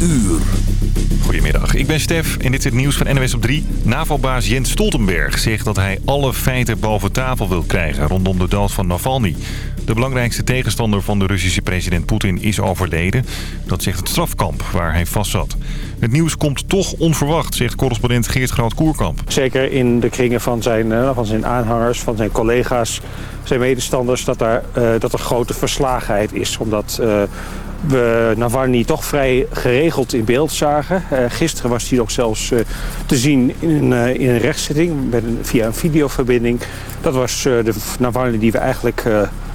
uur. Goedemiddag, ik ben Stef en dit is het nieuws van NWS op 3. NAVO-baas Jens Stoltenberg zegt dat hij alle feiten boven tafel wil krijgen rondom de dood van Navalny. De belangrijkste tegenstander van de Russische president Poetin is overleden. Dat zegt het strafkamp waar hij vastzat. Het nieuws komt toch onverwacht, zegt correspondent Geert Groot-Koerkamp. Zeker in de kringen van zijn, eh, van zijn aanhangers, van zijn collega's, zijn medestanders... dat, daar, uh, dat er grote verslagenheid is. Omdat uh, we Navalny toch vrij geregeld in beeld zagen. Uh, gisteren was hij ook zelfs uh, te zien in uh, in een rechtszitting via een videoverbinding. Dat was de Navalny die we eigenlijk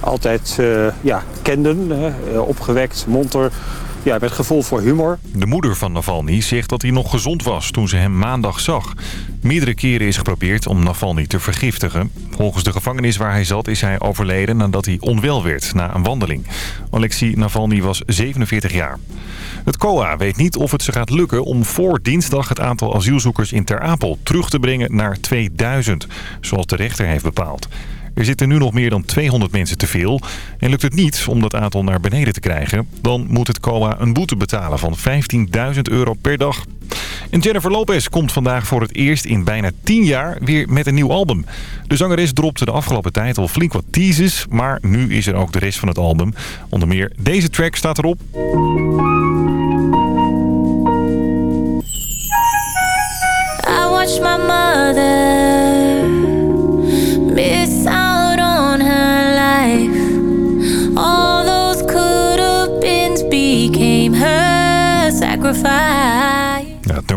altijd ja, kenden. opgewekt, monter, ja, met gevoel voor humor. De moeder van Navalny zegt dat hij nog gezond was toen ze hem maandag zag. Meerdere keren is geprobeerd om Navalny te vergiftigen. Volgens de gevangenis waar hij zat is hij overleden nadat hij onwel werd na een wandeling. Alexei Navalny was 47 jaar. Het COA weet niet of het ze gaat lukken om voor dinsdag het aantal asielzoekers in Ter Apel terug te brengen naar 2000, zoals de rechter heeft bepaald. Er zitten nu nog meer dan 200 mensen te veel. En lukt het niet om dat aantal naar beneden te krijgen... dan moet het COA een boete betalen van 15.000 euro per dag. En Jennifer Lopez komt vandaag voor het eerst in bijna 10 jaar weer met een nieuw album. De zangeres dropte de afgelopen tijd al flink wat teases... maar nu is er ook de rest van het album. Onder meer deze track staat erop. My mother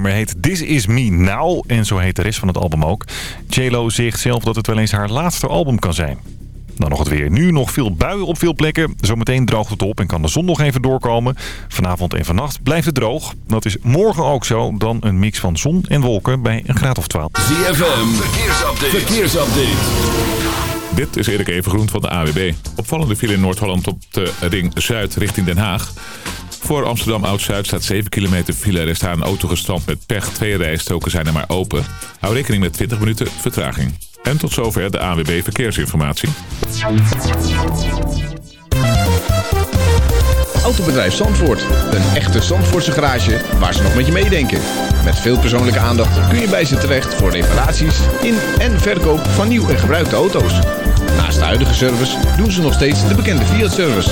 nummer heet This Is Me Now en zo heet de rest van het album ook. JLo zegt zelf dat het wel eens haar laatste album kan zijn. Dan nog het weer. Nu nog veel buien op veel plekken. Zometeen droogt het op en kan de zon nog even doorkomen. Vanavond en vannacht blijft het droog. Dat is morgen ook zo. Dan een mix van zon en wolken bij een graad of 12. ZFM, verkeersupdate. verkeersupdate. Dit is Erik Evengroen van de AWB. Opvallende file in Noord-Holland op de Ring Zuid richting Den Haag. Voor Amsterdam Oud-Zuid staat 7 kilometer file. Er staan een auto gestrand met pech. Twee rijstoken zijn er maar open. Hou rekening met 20 minuten vertraging. En tot zover de AWB Verkeersinformatie. Autobedrijf Zandvoort. Een echte Zandvoortse garage waar ze nog met je meedenken. Met veel persoonlijke aandacht kun je bij ze terecht voor reparaties in en verkoop van nieuw en gebruikte auto's. Naast de huidige service doen ze nog steeds de bekende Fiat-service.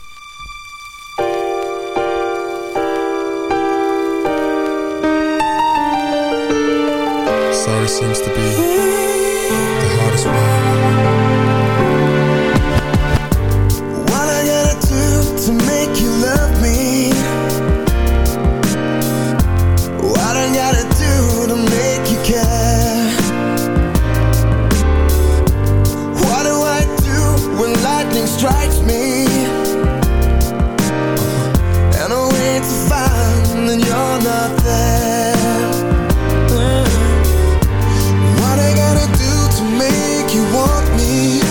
Sorry seems to be the hardest one. me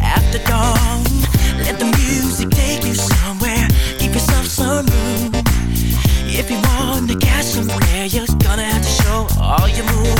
after dawn. Let the music take you somewhere. Keep yourself some room. If you wanna get somewhere, you're gonna have to show all your moves.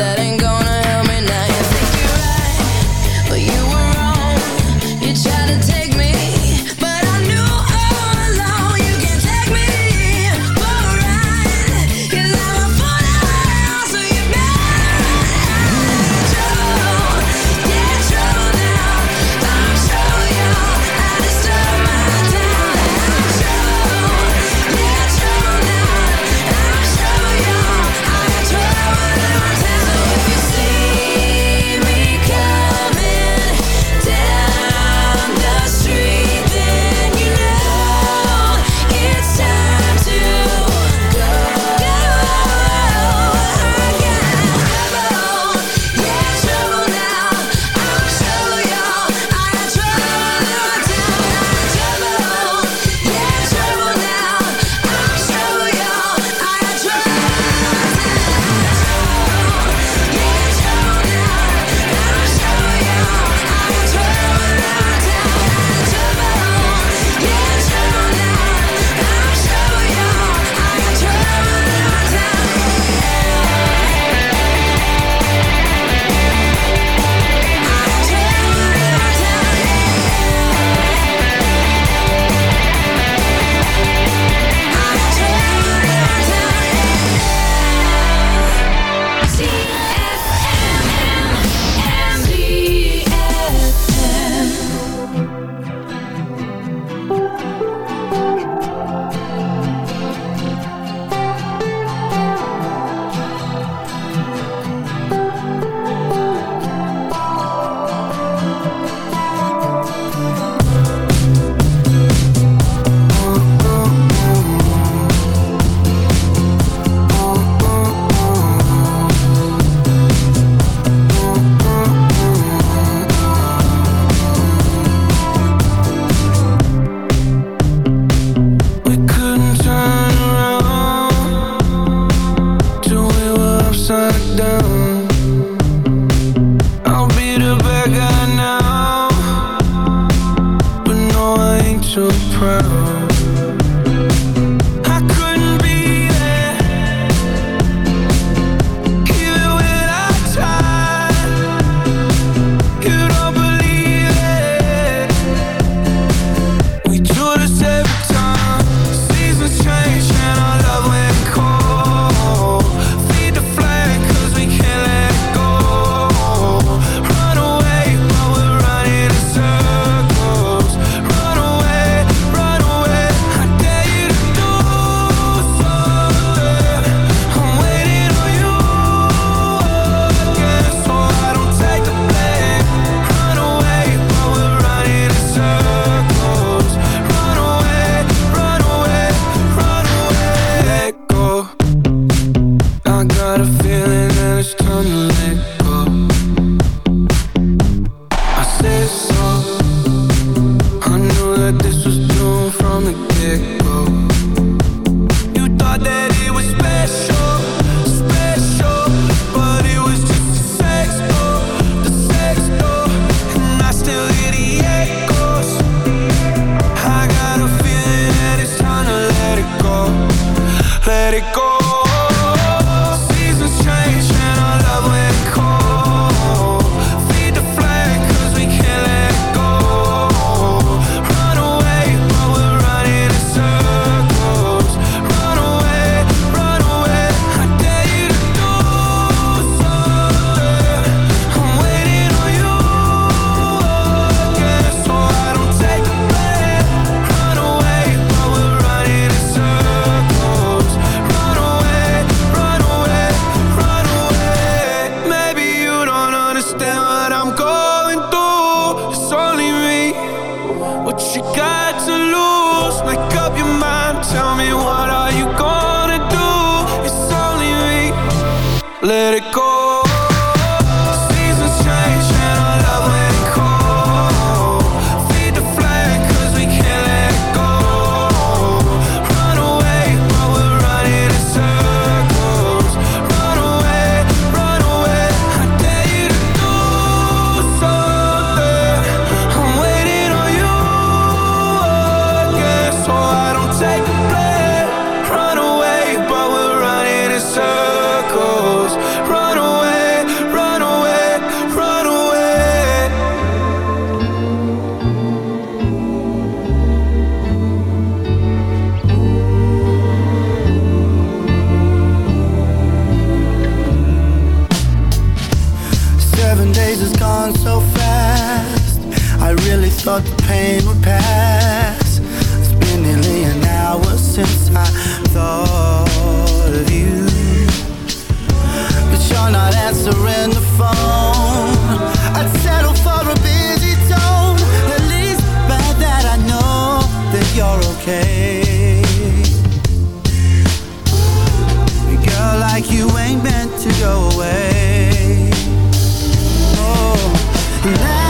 That ain't gonna okay. A girl like you ain't meant to go away. Oh,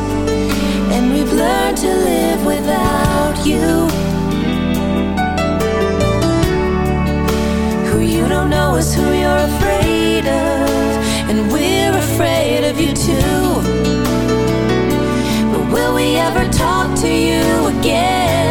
And we've learned to live without you. Who you don't know is who you're afraid of. And we're afraid of you too. But will we ever talk to you again?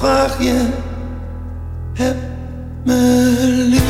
Vraag je, heb me lief.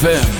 ZFM.